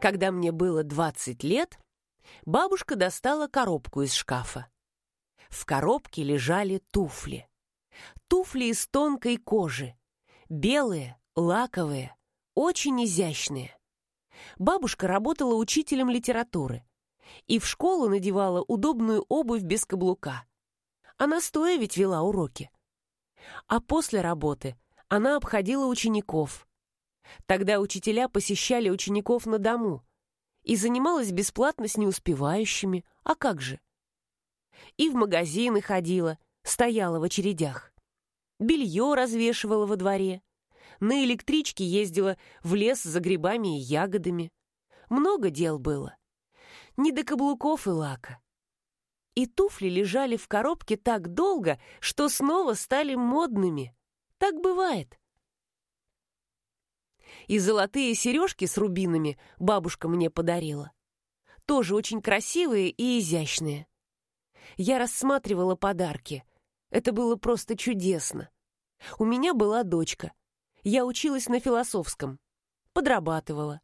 Когда мне было 20 лет, бабушка достала коробку из шкафа. В коробке лежали туфли. Туфли из тонкой кожи. Белые, лаковые, очень изящные. Бабушка работала учителем литературы и в школу надевала удобную обувь без каблука. Она стоя ведь вела уроки. А после работы она обходила учеников, Тогда учителя посещали учеников на дому и занималась бесплатно с неуспевающими. А как же? И в магазины ходила, стояла в очередях. Белье развешивала во дворе. На электричке ездила в лес за грибами и ягодами. Много дел было. Не до каблуков и лака. И туфли лежали в коробке так долго, что снова стали модными. Так бывает и золотые сережки с рубинами бабушка мне подарила. Тоже очень красивые и изящные. Я рассматривала подарки. Это было просто чудесно. У меня была дочка. Я училась на философском. Подрабатывала.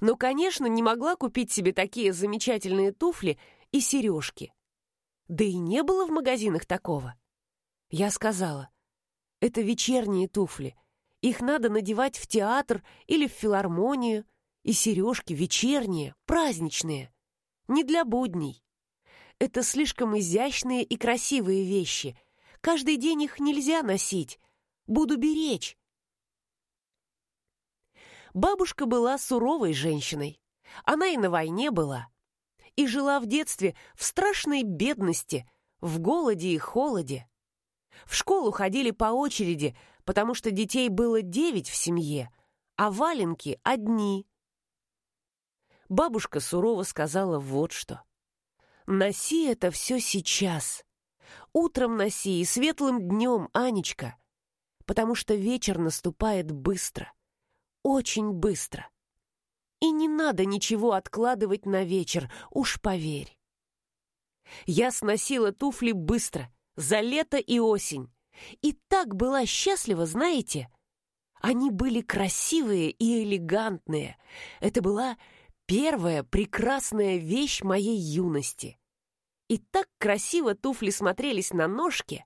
Но, конечно, не могла купить себе такие замечательные туфли и сережки. Да и не было в магазинах такого. Я сказала, это вечерние туфли, их надо надевать в театр или в филармонию, и сережки вечерние, праздничные, не для будней. Это слишком изящные и красивые вещи. Каждый день их нельзя носить. Буду беречь. Бабушка была суровой женщиной. Она и на войне была. И жила в детстве в страшной бедности, в голоде и холоде. В школу ходили по очереди, потому что детей было девять в семье, а валенки одни. Бабушка сурово сказала вот что. «Носи это все сейчас. Утром носи и светлым днем, Анечка, потому что вечер наступает быстро, очень быстро. И не надо ничего откладывать на вечер, уж поверь». Я сносила туфли быстро, за лето и осень. И так была счастлива, знаете? Они были красивые и элегантные. Это была первая прекрасная вещь моей юности. И так красиво туфли смотрелись на ножке,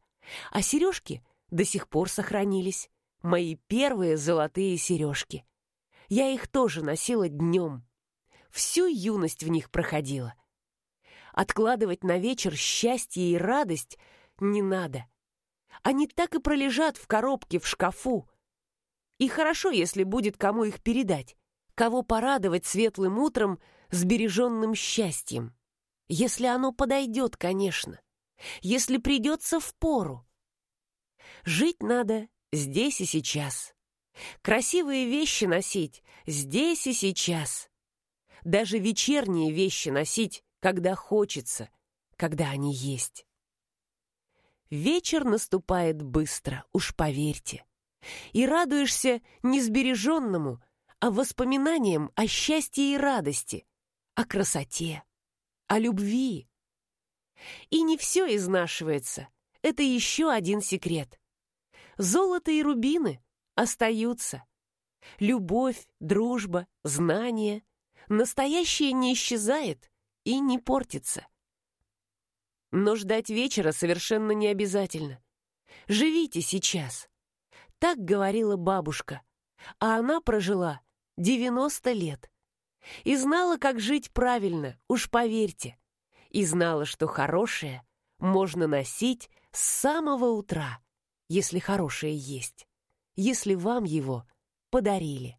а сережки до сих пор сохранились. Мои первые золотые сережки. Я их тоже носила днем. Всю юность в них проходила. Откладывать на вечер счастье и радость не надо. Они так и пролежат в коробке в шкафу. И хорошо, если будет кому их передать, кого порадовать светлым утром сбереженным счастьем. Если оно подойдет, конечно. Если придется в пору. Жить надо здесь и сейчас. Красивые вещи носить здесь и сейчас. Даже вечерние вещи носить, когда хочется, когда они есть. Вечер наступает быстро, уж поверьте. И радуешься не сбереженному, а воспоминаниям о счастье и радости, о красоте, о любви. И не все изнашивается. Это еще один секрет. Золото и рубины остаются. Любовь, дружба, знание. Настоящее не исчезает и не портится. Но ждать вечера совершенно не обязательно. Живите сейчас. Так говорила бабушка. А она прожила 90 лет. И знала, как жить правильно, уж поверьте. И знала, что хорошее можно носить с самого утра, если хорошее есть, если вам его подарили.